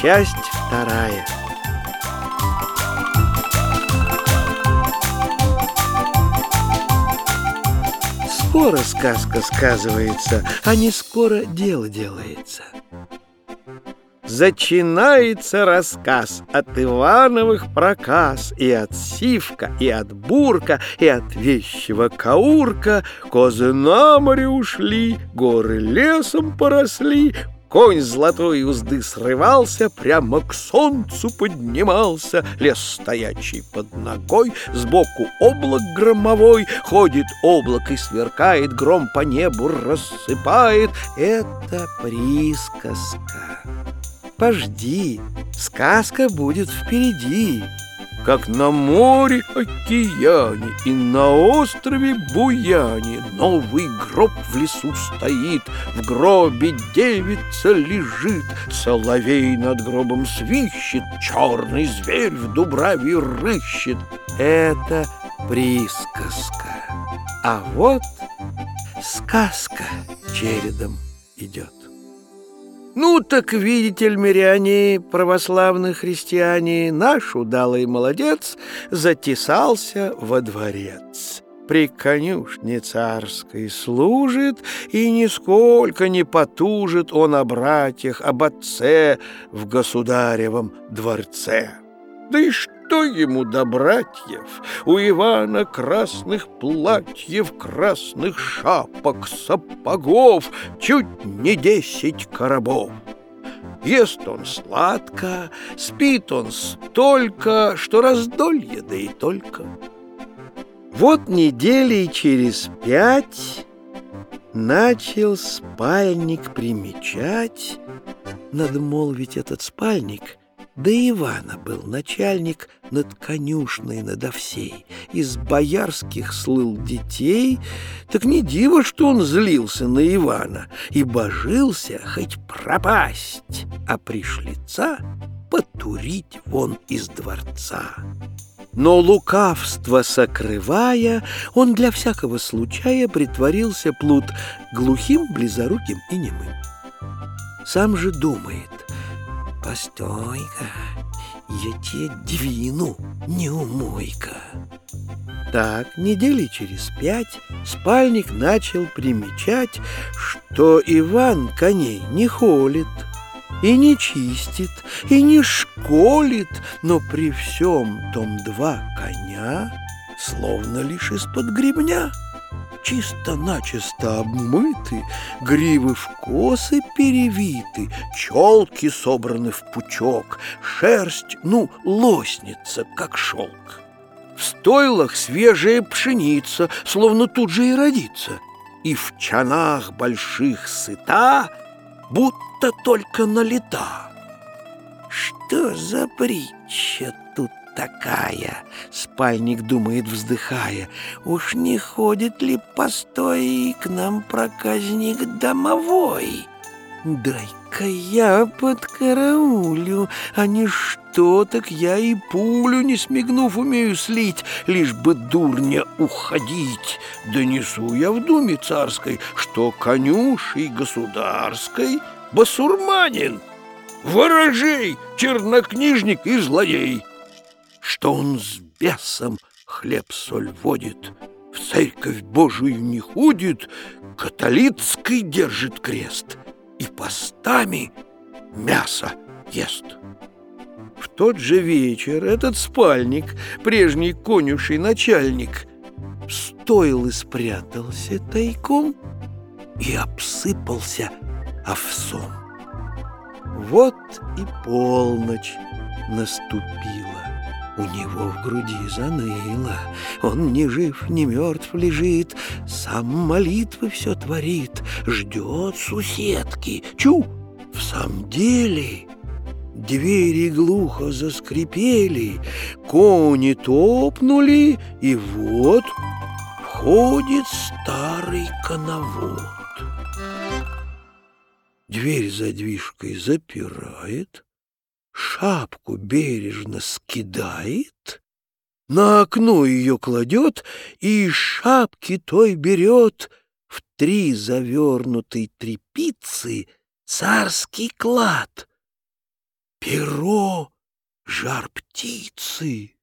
Часть вторая. Скоро сказка сказывается, а не скоро дело делается. Зачинается рассказ от Ивановых проказ И от Сивка, и от Бурка, и от вещего Каурка Козы на море ушли, горы лесом поросли Конь золотой узды срывался, прямо к солнцу поднимался, лес стоячий под ногой, сбоку облак громовой, ходит облак и сверкает, гром по небу рассыпает. Это присказка. Пожди, сказка будет впереди как на море океане и на острове Буяне новый гроб в лесу стоит, в гробе девица лежит, соловей над гробом свищет, черный зверь в дубраве рыщет. Это присказка, а вот сказка чередом идет. Ну, так видите ли, миряне, православные христиане, наш удалый молодец затесался во дворец. При конюшне царской служит, и нисколько не потужит он о братьях, об отце в государевом дворце. Да и что? Ему до братьев? У Ивана красных платьев, красных шапок, сапогов, чуть не десять коробов. Ест он сладко, спит он столько, что раздолье, да и только. Вот недели через пять начал спальник примечать, надо молвить этот спальник — да Ивана был начальник над конюшной надо всей. Из боярских слыл детей, так не диво, что он злился на Ивана и божился хоть пропасть, а пришлица потурить вон из дворца. Но лукавство сокрывая, он для всякого случая притворился плут глухим, близоруким и немым. Сам же думает, Постой-ка, я тебе двину, неумойка. Так, недели через пять спальник начал примечать, что Иван коней не холит, и не чистит, и не школит, но при всем том два коня словно лишь из-под гребня чисто-начисто обмыты, гривы в косы перевиты, челки собраны в пучок, шерсть, ну, лоснится, как шелк. В стойлах свежая пшеница, словно тут же и родится, и в чанах больших сыта, будто только налета. Что за притча тут такая?» Спальник думает, вздыхая. «Уж не ходит ли постой к нам проказник домовой?» «Дай-ка я подкараулю, а не что, так я и пулю, не смигнув, умею слить, лишь бы дурня уходить. Донесу я в думе царской, что конюшей государской басурманин, ворожей, чернокнижник и злодей» что он с бесом хлеб-соль водит, в церковь Божию не ходит, католицкий держит крест и постами мясо ест. В тот же вечер этот спальник, прежний конюший начальник, стоил и спрятался тайком и обсыпался овсом. Вот и полночь наступила. У него в груди заныло, он ни жив, ни мертв лежит, Сам молитвы все творит, ждет суседки. Чу, в самом деле... Двери глухо заскрипели, кони топнули, и вот входит старый коновод. Дверь задвижкой запирает, шапку бережно скидает, на окно ее кладет и из шапки той берет в три завернутой трепицы царский клад. перо жар птицы.